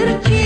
suerte.